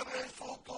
يبسط